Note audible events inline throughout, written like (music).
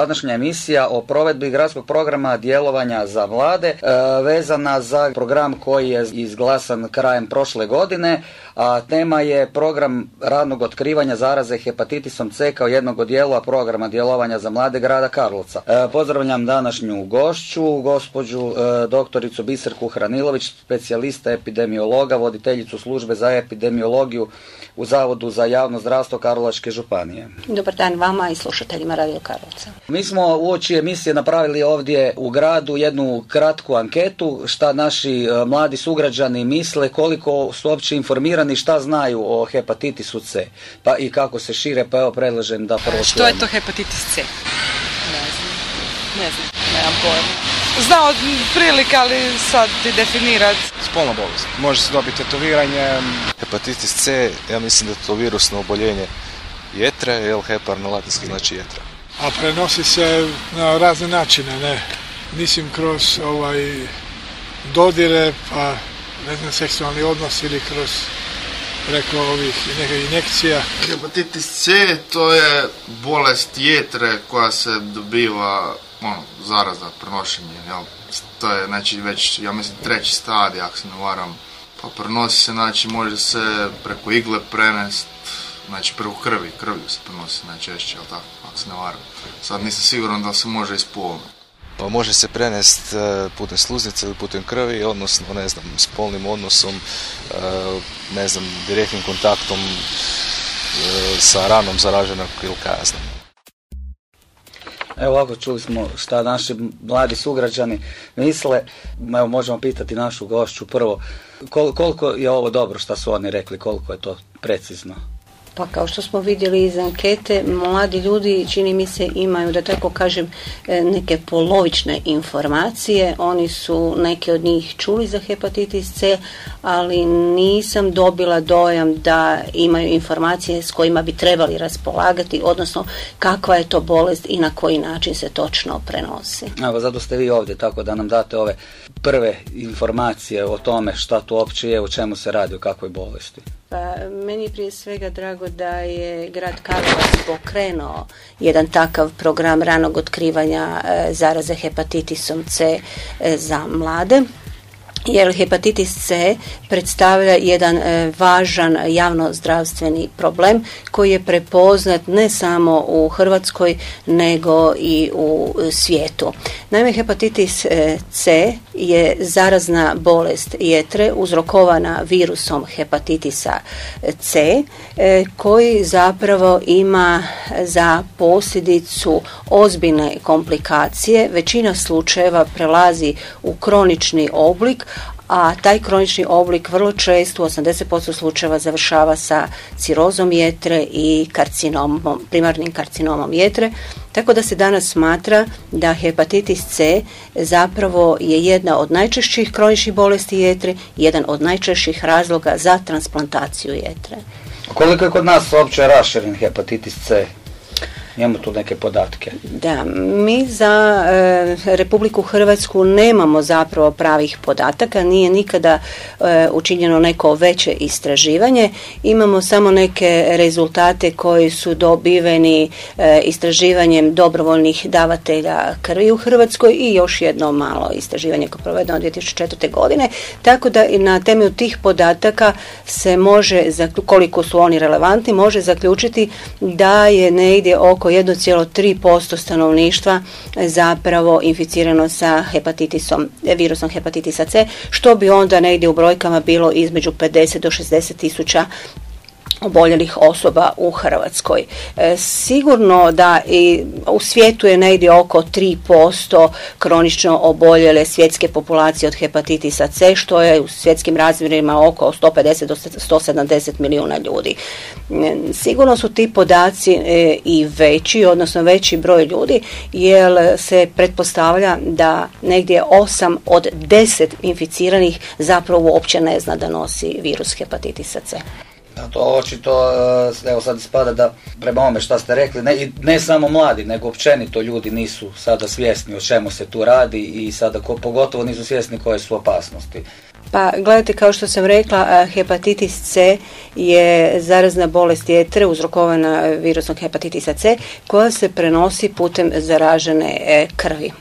današnja emisija o provedbi gradskog programa djelovanja za mlade e, vezana za program koji je izglasan krajem prošle godine, a tema je program radnog otkrivanja zaraze hepatitisom C kao jednog od dijelova programa djelovanja za mlade grada Karlovca. E, pozdravljam današnju gošću, gospođu e, doktoricu Biserku Hranilović, specijalista epidemiologa, voditeljicu službe za epidemiologiju u Zavodu za javno zdravstvo Karlovačke županije. Dobar dan vama i slušateljima Radio Karlovca. Mi smo uoči emisije napravili ovdje u gradu jednu kratku anketu šta naši e, mladi sugrađani misle, koliko su uopće informirani, šta znaju o hepatitisu C pa i kako se šire, pa evo predlažem da prvo Što je to hepatitis C? Ne znam. Ne znam. Nemam pojma. Zna od prilike, ali sad ti definirat. Spolna bolest. Može se dobiti tetoviranje. Hepatitis C, ja mislim da je to virusno oboljenje jetre, jel hepar na latinski znači jetra. A prenosi se na razne načine, ne. Mislim kroz ovaj dodire, pa ne znam, seksualni odnos ili kroz preko ovih neke injekcija. Hepatitis C to je bolest jetre koja se dobiva ono, zaraza, prenošenje, jel? To je znači već, ja mislim, treći stadij, ako se ne varam. Pa prenosi se, znači može se preko igle prenest, znači preko krvi, krvlju se prenosi najčešće, jel tako, ako se ne varam. Sad nisam siguran da se može ispolno. Pa može se prenest e, putem sluznice ili putem krvi, odnosno, ne znam, spolnim odnosom, e, ne znam, direktnim kontaktom e, sa ranom zaraženog ili kaznom. Evo ovako čuli smo šta naši mladi sugrađani misle. Evo možemo pitati našu gošću prvo koliko je ovo dobro što su oni rekli, koliko je to precizno. Pa kao što smo vidjeli iz ankete, mladi ljudi čini mi se imaju, da tako kažem, e, neke polovične informacije. Oni su neke od njih čuli za hepatitis C, ali nisam dobila dojam da imaju informacije s kojima bi trebali raspolagati, odnosno kakva je to bolest i na koji način se točno prenosi. Evo, zato ste vi ovdje, tako da nam date ove prve informacije o tome šta tu uopće je, o čemu se radi, o kakvoj bolesti. Pa meni je prije svega drago da je grad Karlovac pokrenuo jedan takav program ranog otkrivanja e, zaraze hepatitisom C e, za mlade jer hepatitis C predstavlja jedan e, važan javnozdravstveni problem koji je prepoznat ne samo u Hrvatskoj nego i u svijetu. Naime, hepatitis e, C je zarazna bolest jetre uzrokovana virusom hepatitisa C e, koji zapravo ima za posljedicu ozbiljne komplikacije. Većina slučajeva prelazi u kronični oblik, a taj kronični oblik vrlo često u 80% slučajeva završava sa cirozom jetre i karcinomom, primarnim karcinomom jetre, tako da se danas smatra da hepatitis C zapravo je jedna od najčešćih kroničnih bolesti jetre, jedan od najčešćih razloga za transplantaciju jetre. Koliko je kod nas uopće raširen hepatitis C? Imamo tu neke podatke. Da, mi za e, Republiku Hrvatsku nemamo zapravo pravih podataka, nije nikada e, učinjeno neko veće istraživanje. Imamo samo neke rezultate koji su dobiveni e, istraživanjem dobrovoljnih davatelja krvi u Hrvatskoj i još jedno malo istraživanje koje je provedeno 2004. godine. Tako da na temelju tih podataka se može, koliko su oni relevantni, može zaključiti da je negdje oko oko 1,3% stanovništva zapravo inficirano sa hepatitisom, virusom hepatitisa C, što bi onda negdje u brojkama bilo između 50 do 60 tisuća oboljelih osoba u Hrvatskoj. E, sigurno da i u svijetu je negdje oko 3% kronično oboljele svjetske populacije od hepatitisa C, što je u svjetskim razmjerima oko 150 do 170 milijuna ljudi. E, sigurno su ti podaci e, i veći, odnosno veći broj ljudi, jer se pretpostavlja da negdje 8 od 10 inficiranih zapravo uopće ne zna da nosi virus hepatitisa C. To očito, e, evo sad ispada da prema ovome šta ste rekli, ne, ne samo mladi, nego općenito ljudi nisu sada svjesni o čemu se tu radi i sada ko, pogotovo nisu svjesni koje su opasnosti. Pa gledajte, kao što sam rekla, hepatitis C je zarazna bolest jetre uzrokovana virusom hepatitisa C koja se prenosi putem zaražene e, krvi.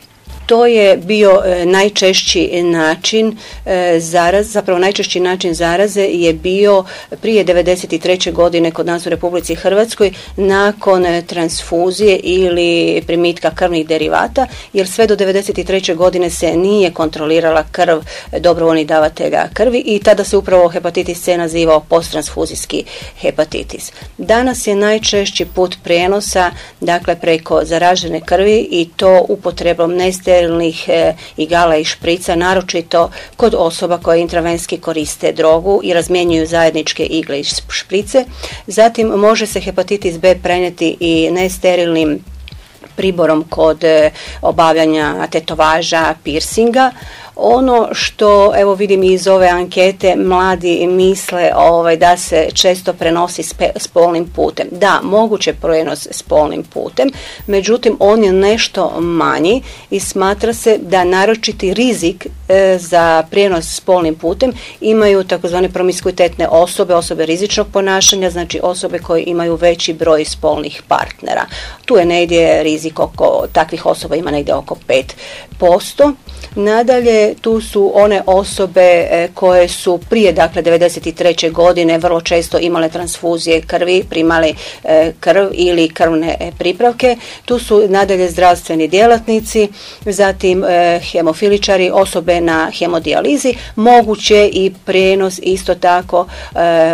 To je bio e, najčešći način e, zaraz, zapravo najčešći način zaraze je bio prije 93. godine kod nas u Republici Hrvatskoj nakon transfuzije ili primitka krvnih derivata, jer sve do 93. godine se nije kontrolirala krv dobrovoljnih davatelja krvi i tada se upravo hepatitis C nazivao posttransfuzijski hepatitis. Danas je najčešći put prijenosa dakle preko zaražene krvi i to upotrebom neste sterilnih e, igala i šprica, naročito kod osoba koje intravenski koriste drogu i razmjenjuju zajedničke igle i šprice. Zatim može se hepatitis B prenijeti i nesterilnim priborom kod e, obavljanja tetovaža, piercinga. Ono što evo vidim iz ove ankete mladi misle ovaj, da se često prenosi spolnim putem. Da, moguće prenos spolnim putem, međutim on je nešto manji i smatra se da naročiti rizik e, za prijenos spolnim putem imaju takozvane promiskuitetne osobe, osobe rizičnog ponašanja, znači osobe koje imaju veći broj spolnih partnera. Tu je negdje rizik oko takvih osoba ima negdje oko 5%. Nadalje, tu su one osobe e, koje su prije, dakle, 93. godine vrlo često imale transfuzije krvi, primali e, krv ili krvne e, pripravke. Tu su nadalje zdravstveni djelatnici, zatim hemofiličari, osobe na hemodijalizi, moguće i prijenos isto tako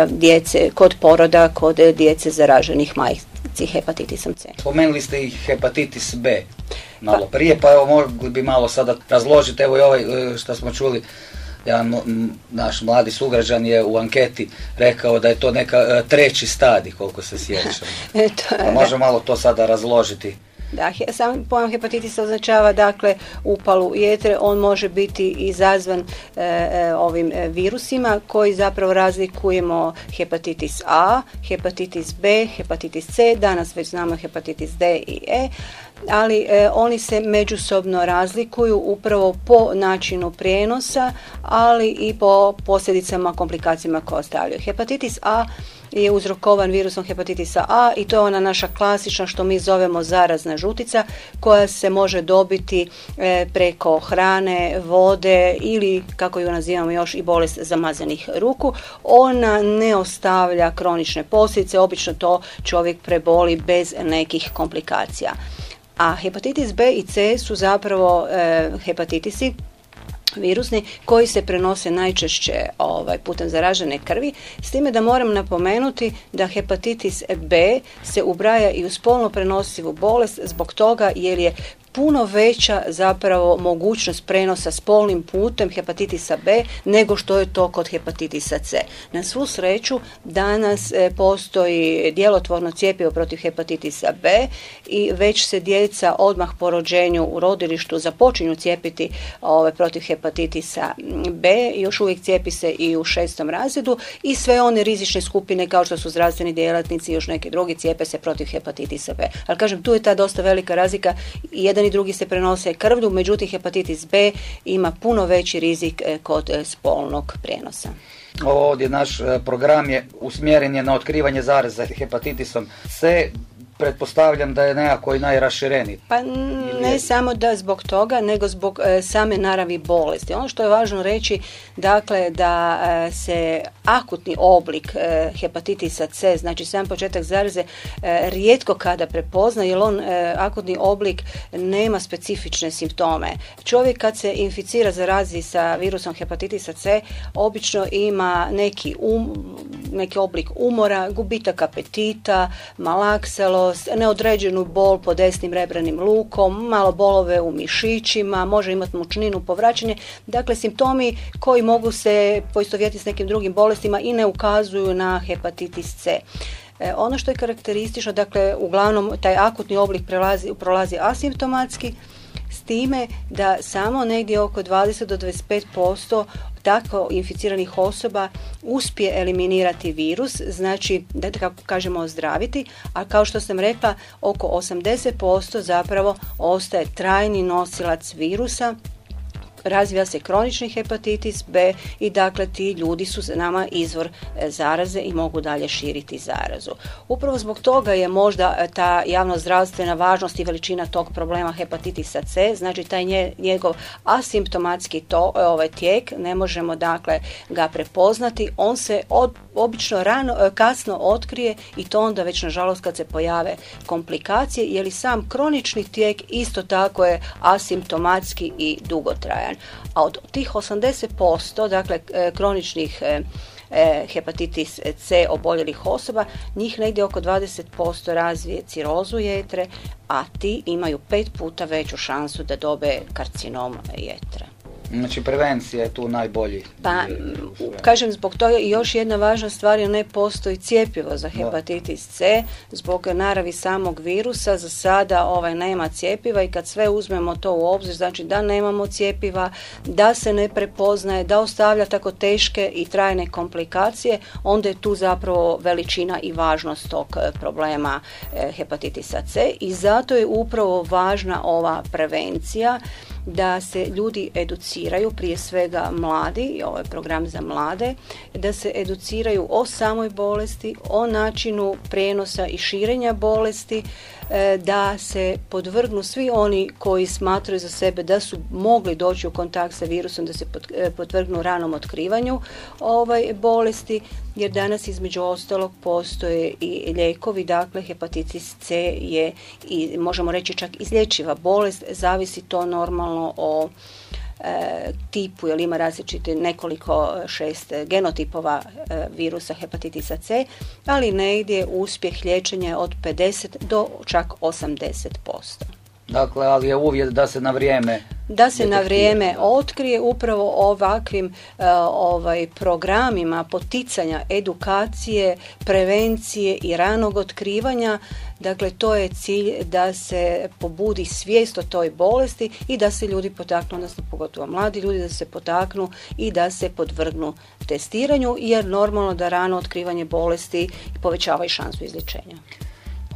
djece kod poroda, kod djece zaraženih majci hepatitisom C. Spomenuli ste i hepatitis B malo prije, pa evo mogli bi malo sada razložiti, evo i ovaj e, što smo čuli, jedan naš mladi sugrađan je u anketi rekao da je to neka e, treći stadij, koliko se sjećam. (laughs) pa možemo malo to sada razložiti. Da, sam pojam hepatitisa označava dakle upalu jetre, on može biti izazvan e, ovim virusima koji zapravo razlikujemo hepatitis A, hepatitis B, hepatitis C, danas već znamo hepatitis D i E, ali e, oni se međusobno razlikuju upravo po načinu prijenosa, ali i po posljedicama, komplikacijama koje ostavljaju. Hepatitis A je uzrokovan virusom hepatitisa A i to je ona naša klasična što mi zovemo zarazna žutica koja se može dobiti e, preko hrane, vode ili kako ju nazivamo još i bolest zamazanih ruku. Ona ne ostavlja kronične posljedice, obično to čovjek preboli bez nekih komplikacija. A hepatitis B i C su zapravo e, hepatitisi virusni koji se prenose najčešće ovaj, putem zaražene krvi, s time da moram napomenuti da hepatitis B se ubraja i u spolno prenosivu bolest zbog toga jer je puno veća zapravo mogućnost prenosa spolnim putem hepatitisa B nego što je to kod hepatitisa C. Na svu sreću danas e, postoji djelotvorno cijepivo protiv hepatitisa B i već se djeca odmah po rođenju u rodilištu započinju cijepiti ove, protiv hepatitisa B, još uvijek cijepi se i u šestom razredu i sve one rizične skupine kao što su zdravstveni djelatnici i još neki drugi cijepe se protiv hepatitisa B. Ali kažem, tu je ta dosta velika razlika. Jedan i drugi se prenose krvlju, međutim hepatitis B ima puno veći rizik e, kod e, spolnog prijenosa. Ovdje naš e, program je usmjeren je na otkrivanje zaraza hepatitisom C pretpostavljam da je nekako i najrašireniji. Pa ne samo da zbog toga, nego zbog e, same naravi bolesti. Ono što je važno reći, dakle, da e, se akutni oblik e, hepatitisa C, znači sam početak zaraze, rijetko kada prepozna, jer on akutni oblik nema specifične simptome. Čovjek kad se inficira zarazi sa virusom hepatitisa C, obično ima neki, um, neki oblik umora, gubitak apetita, malaksalo, neodređenu bol pod desnim rebranim lukom, malo bolove u mišićima, može imati mučninu, povraćanje. Dakle, simptomi koji mogu se poistovjeti s nekim drugim bolestima i ne ukazuju na hepatitis C. E, ono što je karakteristično, dakle, uglavnom taj akutni oblik prelazi, prolazi asimptomatski, s time da samo negdje oko 20 do 25% tako inficiranih osoba uspije eliminirati virus, znači da kako kažemo ozdraviti, a kao što sam rekla oko 80% zapravo ostaje trajni nosilac virusa razvija se kronični hepatitis B i dakle ti ljudi su za nama izvor e, zaraze i mogu dalje širiti zarazu. Upravo zbog toga je možda e, ta javnozdravstvena važnost i veličina tog problema hepatitisa C, znači taj njegov asimptomatski to, e, ovaj tijek, ne možemo dakle ga prepoznati, on se od, obično rano, kasno otkrije i to onda već nažalost kad se pojave komplikacije, jer sam kronični tijek isto tako je asimptomatski i dugotrajan. A od tih 80%, dakle e, kroničnih e, e, hepatitis C oboljelih osoba, njih negdje oko 20% razvije cirozu jetre, a ti imaju pet puta veću šansu da dobe karcinom jetre. Znači prevencija je tu najbolji. Pa, kažem, zbog toga i još jedna važna stvar je ne postoji cijepivo za hepatitis C, zbog naravi samog virusa, za sada ovaj, nema cijepiva i kad sve uzmemo to u obzir, znači da nemamo cijepiva, da se ne prepoznaje, da ostavlja tako teške i trajne komplikacije, onda je tu zapravo veličina i važnost tog eh, problema eh, hepatitisa C. I zato je upravo važna ova prevencija da se ljudi educiraju, prije svega mladi, i ovo je program za mlade, da se educiraju o samoj bolesti, o načinu prenosa i širenja bolesti, da se podvrgnu svi oni koji smatraju za sebe da su mogli doći u kontakt sa virusom, da se e, podvrgnu ranom otkrivanju ovaj bolesti, jer danas između ostalog postoje i lijekovi, dakle hepatitis C je i možemo reći čak izlječiva bolest, zavisi to normalno o e, tipu, jer ima različite nekoliko šest genotipova e, virusa hepatitisa C, ali negdje uspjeh liječenja od 50 do čak 80%. Dakle, ali je uvjet da se na vrijeme da se na vrijeme otkrije upravo ovakvim e, ovaj programima poticanja edukacije, prevencije i ranog otkrivanja. Dakle, to je cilj da se pobudi svijest o toj bolesti i da se ljudi potaknu, odnosno pogotovo mladi ljudi, da se potaknu i da se podvrgnu testiranju, jer normalno da rano otkrivanje bolesti povećava i šansu izlječenja.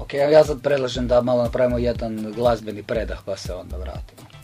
Ok, ja sad predlažem da malo napravimo jedan glazbeni predah pa se onda vratimo.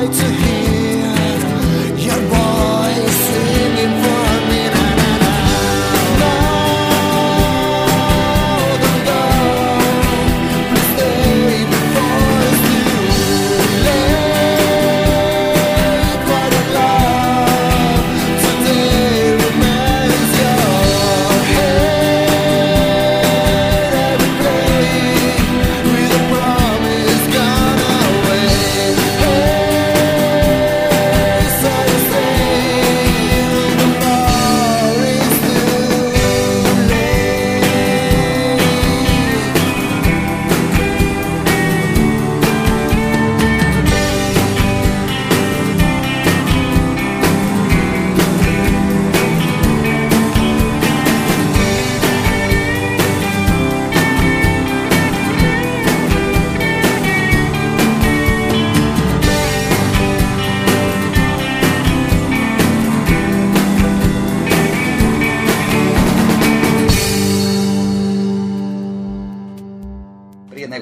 孩子。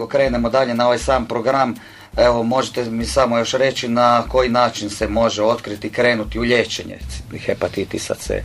Krenemo dalje na ovaj sam program, evo možete mi samo još reći na koji način se može otkriti, krenuti u liječenje hepatitisa C.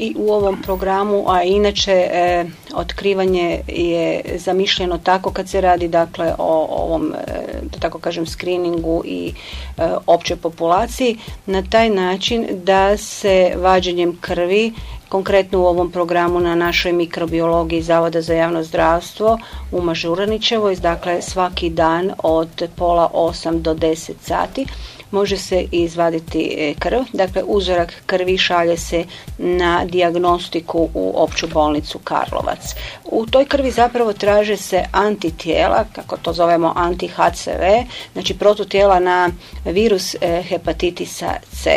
I u ovom programu, a inače e, otkrivanje je zamišljeno tako kad se radi dakle o ovom, e, tako kažem, screeningu i e, općoj populaciji na taj način da se vađenjem krvi konkretno u ovom programu na našoj mikrobiologiji Zavoda za javno zdravstvo u Mažuranićevoj, dakle svaki dan od pola 8 do 10 sati može se izvaditi e, krv. Dakle, uzorak krvi šalje se na dijagnostiku u opću bolnicu Karlovac. U toj krvi zapravo traže se antitijela, kako to zovemo anti-HCV, znači protutijela na virus e, hepatitisa C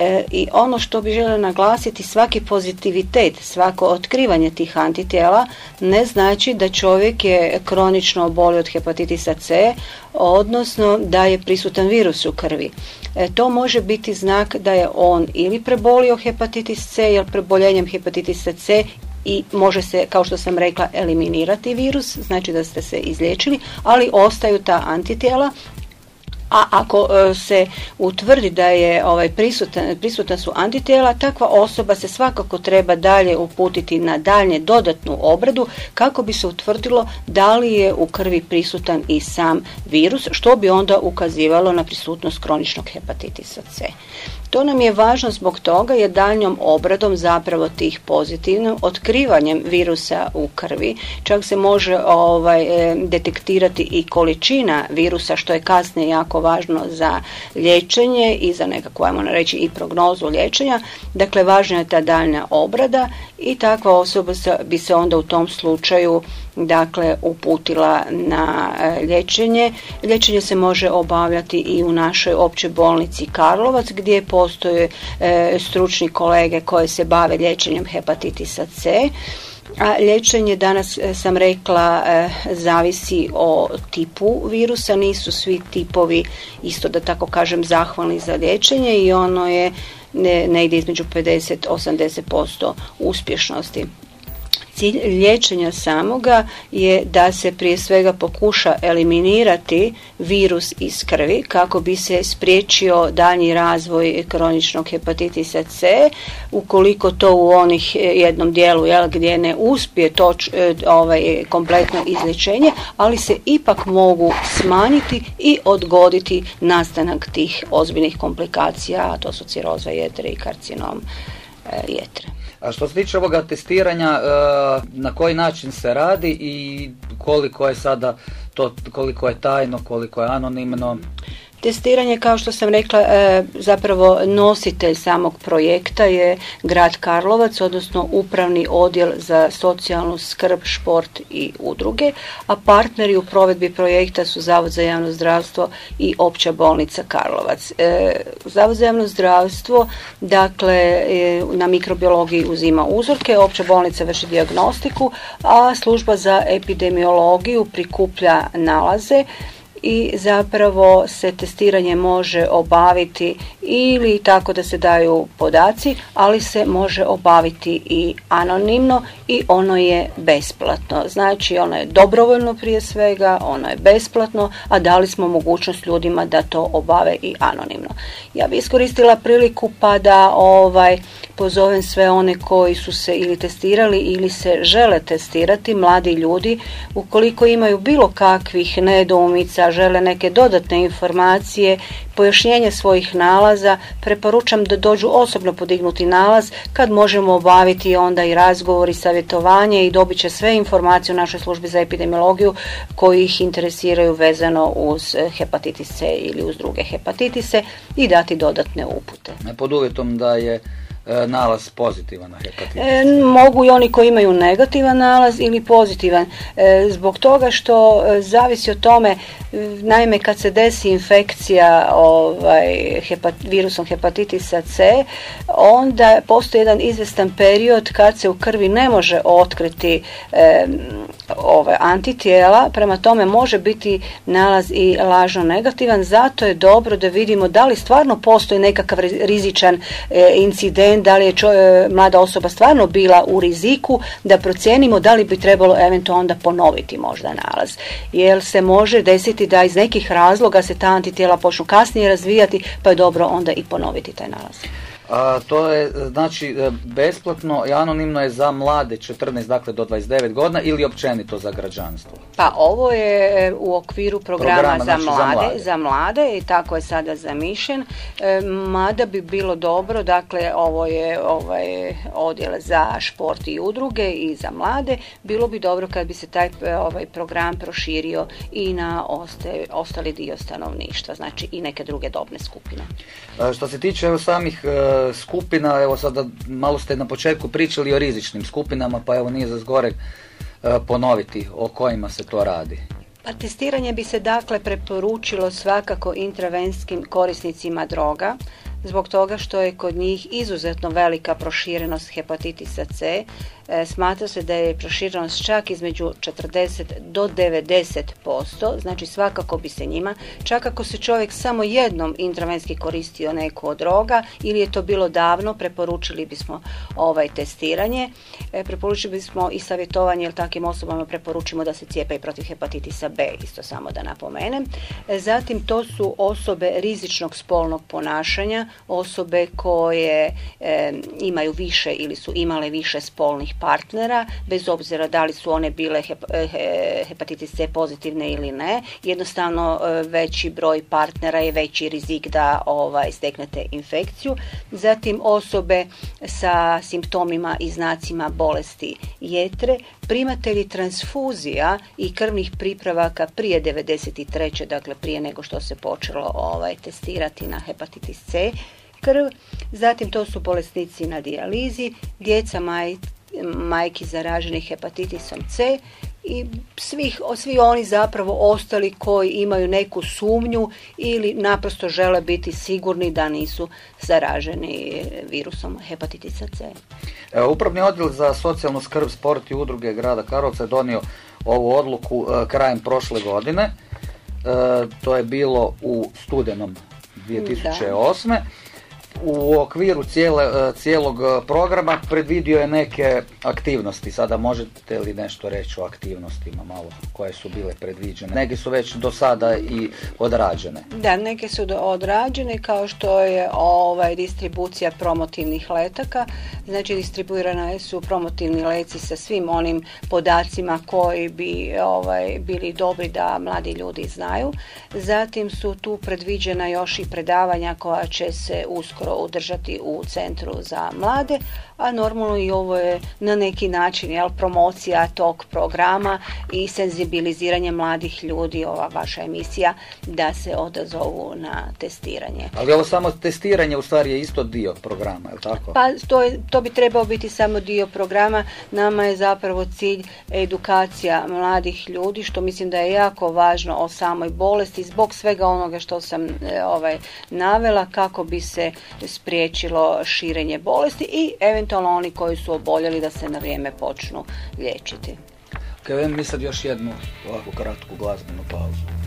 E, I ono što bi željela naglasiti, svaki pozitivitet, svako otkrivanje tih antitijela ne znači da čovjek je kronično obolio od hepatitisa C, odnosno da je prisutan virus u krvi. E, to može biti znak da je on ili prebolio hepatitis C, jer preboljenjem hepatitisa C i može se, kao što sam rekla, eliminirati virus, znači da ste se izliječili, ali ostaju ta antitijela a ako e, se utvrdi da je ovaj prisutan, prisutan su antitijela, takva osoba se svakako treba dalje uputiti na dalje dodatnu obradu kako bi se utvrdilo da li je u krvi prisutan i sam virus, što bi onda ukazivalo na prisutnost kroničnog hepatitisa C. To nam je važno zbog toga jer daljnjom obradom zapravo tih pozitivnim otkrivanjem virusa u krvi, čak se može ovaj, e, detektirati i količina virusa što je kasnije jako važno za liječenje i za nekakvu, ajmo reći, i prognozu liječenja. Dakle, važna je ta daljnja obrada i takva osoba bi se onda u tom slučaju dakle uputila na e, liječenje. Liječenje se može obavljati i u našoj općoj bolnici Karlovac gdje postoje e, stručni kolege koje se bave liječenjem hepatitisa C. A liječenje, danas e, sam rekla, zavisi o tipu virusa, nisu svi tipovi, isto da tako kažem, zahvalni za liječenje i ono je negdje između 50-80% uspješnosti. Cilj liječenja samoga je da se prije svega pokuša eliminirati virus iz krvi kako bi se spriječio danji razvoj kroničnog hepatitisa C. Ukoliko to u onih jednom dijelu jel, gdje ne uspije to e, ovaj, kompletno izlječenje, ali se ipak mogu smanjiti i odgoditi nastanak tih ozbiljnih komplikacija, a to su ciroza jetre i karcinom e, jetre. A što se tiče ovoga testiranja, e, na koji način se radi i koliko je sada to, koliko je tajno, koliko je anonimno? Testiranje, kao što sam rekla, e, zapravo nositelj samog projekta je grad Karlovac, odnosno upravni odjel za socijalnu skrb, šport i udruge, a partneri u provedbi projekta su Zavod za javno zdravstvo i Opća bolnica Karlovac. E, Zavod za javno zdravstvo, dakle, e, na mikrobiologiji uzima uzorke, Opća bolnica vrši diagnostiku, a služba za epidemiologiju prikuplja nalaze i zapravo se testiranje može obaviti ili tako da se daju podaci, ali se može obaviti i anonimno i ono je besplatno. Znači ono je dobrovoljno prije svega, ono je besplatno, a dali smo mogućnost ljudima da to obave i anonimno. Ja bi iskoristila priliku pa da ovaj pozovem sve one koji su se ili testirali ili se žele testirati, mladi ljudi, ukoliko imaju bilo kakvih nedoumica, žele neke dodatne informacije, pojašnjenje svojih nalaza, preporučam da dođu osobno podignuti nalaz kad možemo obaviti onda i razgovor i savjetovanje i dobit će sve informacije u našoj službi za epidemiologiju koji ih interesiraju vezano uz hepatitis C ili uz druge hepatitise i dati dodatne upute. Pod uvjetom da je nalaz pozitivan na hepatitis? E, mogu i oni koji imaju negativan nalaz ili pozitivan. E, zbog toga što zavisi o tome, naime kad se desi infekcija ovaj, virusom hepatitisa C, onda postoji jedan izvestan period kad se u krvi ne može otkriti ove antitijela, prema tome može biti nalaz i lažno negativan, zato je dobro da vidimo da li stvarno postoji nekakav rizičan e, incident, da li je e, mlada osoba stvarno bila u riziku, da procijenimo da li bi trebalo eventualno onda ponoviti možda nalaz. Jer se može desiti da iz nekih razloga se ta antitijela počnu kasnije razvijati, pa je dobro onda i ponoviti taj nalaz. A, to je znači e, besplatno i anonimno je za mlade 14 dakle do 29 godina ili općenito za građanstvo. Pa ovo je e, u okviru programa, za, znači, mlade, za, mlade. i tako je sada zamišljen. E, mada bi bilo dobro, dakle ovo je ovaj odjel za šport i udruge i za mlade, bilo bi dobro kad bi se taj ovaj program proširio i na oste, ostali dio stanovništva, znači i neke druge dobne skupine. što se tiče evo, samih skupina, evo sada malo ste na početku pričali o rizičnim skupinama, pa evo nije za zgore ponoviti o kojima se to radi. Pa testiranje bi se dakle preporučilo svakako intravenskim korisnicima droga, zbog toga što je kod njih izuzetno velika proširenost hepatitisa C. E, smatra se da je proširenost čak između 40 do 90%, znači svakako bi se njima, čak ako se čovjek samo jednom intravenski koristio neku od droga ili je to bilo davno, preporučili bismo ovaj testiranje. E, preporučili bismo i savjetovanje, jer takvim osobama preporučimo da se cijepe i protiv hepatitisa B, isto samo da napomenem. E, zatim to su osobe rizičnog spolnog ponašanja, osobe koje imaju više ili su imale više spolnih partnera, bez obzira da li su one bile hep, hepatitis C pozitivne ili ne. Jednostavno e, veći broj partnera je veći rizik da ovaj, steknete infekciju. Zatim osobe sa simptomima i znacima bolesti jetre, primatelji transfuzija i krvnih pripravaka prije 93. dakle prije nego što se počelo ovaj, testirati na hepatitis C krv, zatim to su bolesnici na dijalizi, djeca maj, majki zaraženih hepatitisom C i svih, svi oni zapravo ostali koji imaju neku sumnju ili naprosto žele biti sigurni da nisu zaraženi virusom hepatitisa C. Upravni odjel za socijalnu skrb, sport i udruge grada Karlovca je donio ovu odluku e, krajem prošle godine. E, to je bilo u studenom 2008 u okviru cijele, e, cijelog e, programa predvidio je neke aktivnosti. Sada možete li nešto reći o aktivnostima malo koje su bile predviđene? Neke su već do sada i odrađene. Da, neke su odrađene kao što je ovaj distribucija promotivnih letaka. Znači distribuirana su promotivni leci sa svim onim podacima koji bi ovaj, bili dobri da mladi ljudi znaju. Zatim su tu predviđena još i predavanja koja će se uskoro održati u Centru za mlade, a normalno i ovo je na neki način jel, promocija tog programa i senzibiliziranje mladih ljudi, ova vaša emisija, da se odazovu na testiranje. Ali ovo samo testiranje u stvari je isto dio programa, je tako? Pa to, je, to bi trebao biti samo dio programa. Nama je zapravo cilj edukacija mladih ljudi, što mislim da je jako važno o samoj bolesti, zbog svega onoga što sam e, ovaj navela, kako bi se spriječilo širenje bolesti i eventualno oni koji su oboljeli da se na vrijeme počnu liječiti. Ok, mi sad još jednu ovakvu kratku glazbenu pauzu.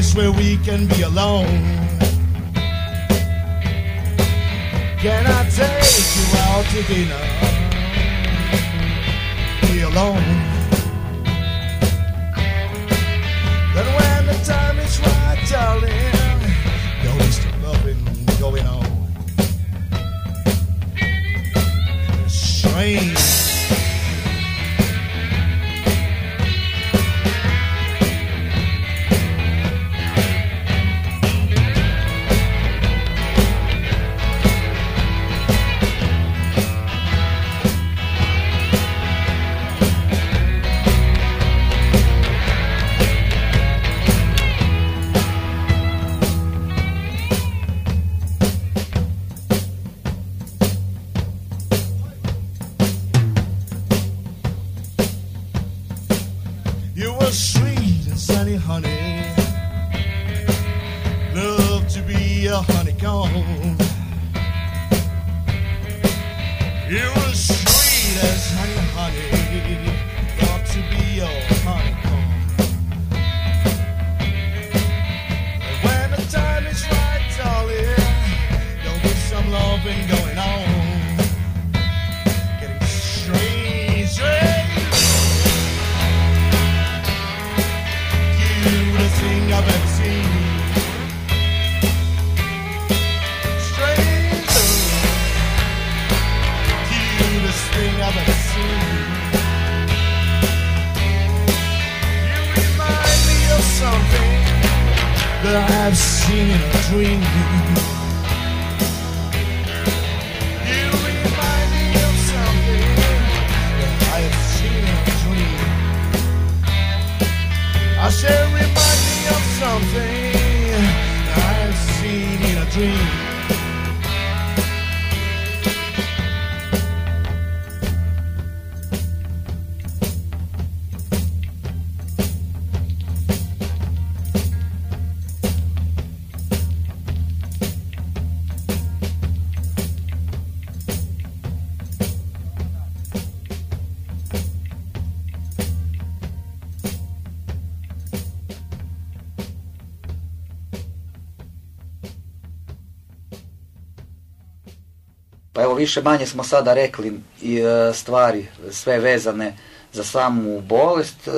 place where we can be alone. Can I take you out to dinner? Be alone. Then when the time is right, darling, no waste of loving going on. Strange. That I've seen in a dream. You remind me of something that I have seen in a dream. I remind me of something that I've seen in a dream. Više manje smo sada rekli e, stvari sve vezane za samu bolest. E,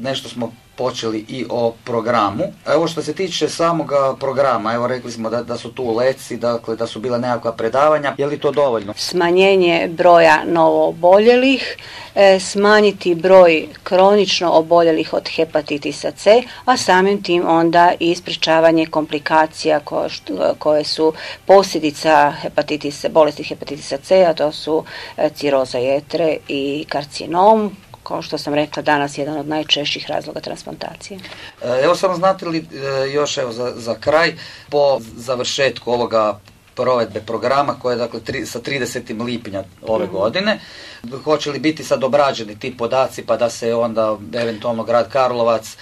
Nešto smo počeli i o programu. Evo što se tiče samoga programa, evo rekli smo da, da su tu leci, dakle da su bila nekakva predavanja. Je li to dovoljno? smanjenje broja novooboljelih, e, smanjiti broj kronično oboljelih od hepatitisa C, a samim tim onda i sprečavanje komplikacija ko- što- koje su posljedica hepatitisa, bolesti hepatitisa C, a to su e, ciroza jetre i karcinom, kao što sam rekla danas jedan od najčešćih razloga transplantacije. E, Evo samo znate li e, još evo za, za kraj, po završetku ovoga provedbe programa koje je dakle tri, sa 30. lipnja ove godine, hoće li biti sad obrađeni ti podaci pa da se onda eventualno grad Karlovac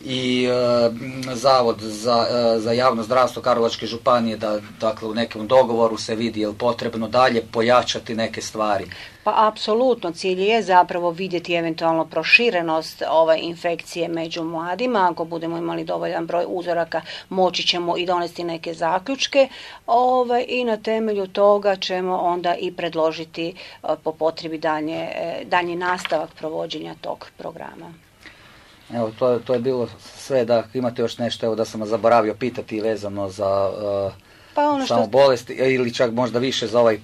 i e, Zavod za, e, za javno zdravstvo Karlovačke županije da dakle u nekom dogovoru se vidi je li potrebno dalje pojačati neke stvari. Pa apsolutno cilj je zapravo vidjeti eventualno proširenost ove infekcije među mladima. Ako budemo imali dovoljan broj uzoraka moći ćemo i donesti neke zaključke ove, i na temelju toga ćemo onda i predložiti e, po potrebi dalje, daljnji nastavak provođenja tog programa. Evo, to, to je bilo sve, da imate još nešto, evo da sam zaboravio pitati vezano za e, Pa ono samo što bolesti ili čak možda više za ovaj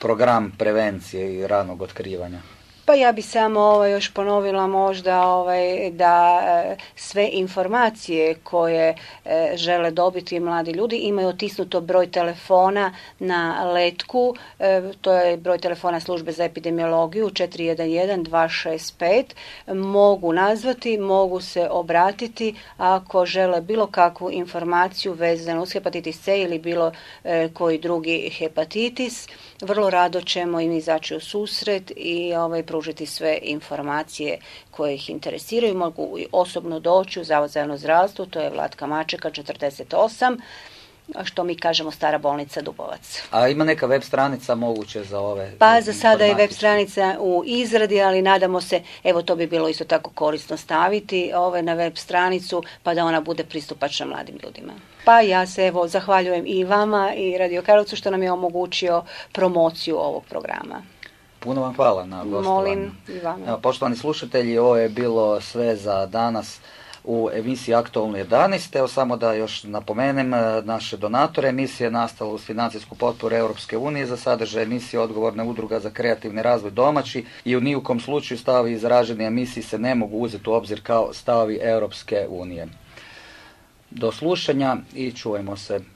program prevencije i ranog otkrivanja. Pa ja bi samo ovaj, još ponovila možda ovaj, da e, sve informacije koje e, žele dobiti mladi ljudi imaju otisnuto broj telefona na letku, e, to je broj telefona službe za epidemiologiju 411-265, mogu nazvati, mogu se obratiti ako žele bilo kakvu informaciju vezanu uz hepatitis C ili bilo koji drugi hepatitis. Vrlo rado ćemo im izaći u susret i ovaj, pružiti sve informacije koje ih interesiraju. Mogu i osobno doći u Zavod za javno zdravstvo, to je Vlatka Mačeka 48, a što mi kažemo Stara bolnica Dubovac. A ima neka web stranica moguće za ove Pa za sada je web stranica u izradi, ali nadamo se, evo to bi bilo isto tako korisno staviti ove na web stranicu pa da ona bude pristupačna mladim ljudima. Pa ja se evo zahvaljujem i vama i Radio Karlovcu što nam je omogućio promociju ovog programa. Puno vam hvala na gostovanju. Molim i vama. Evo, poštovani slušatelji, ovo je bilo sve za danas u emisiji Aktualno 11. Evo samo da još napomenem e, naše donatore. Emisija je nastala uz financijsku potporu Europske unije za sadržaj emisije odgovorna udruga za kreativni razvoj domaći i u nijukom slučaju stavi izraženi emisiji se ne mogu uzeti u obzir kao stavi Europske unije. Do slušanja i čujemo se.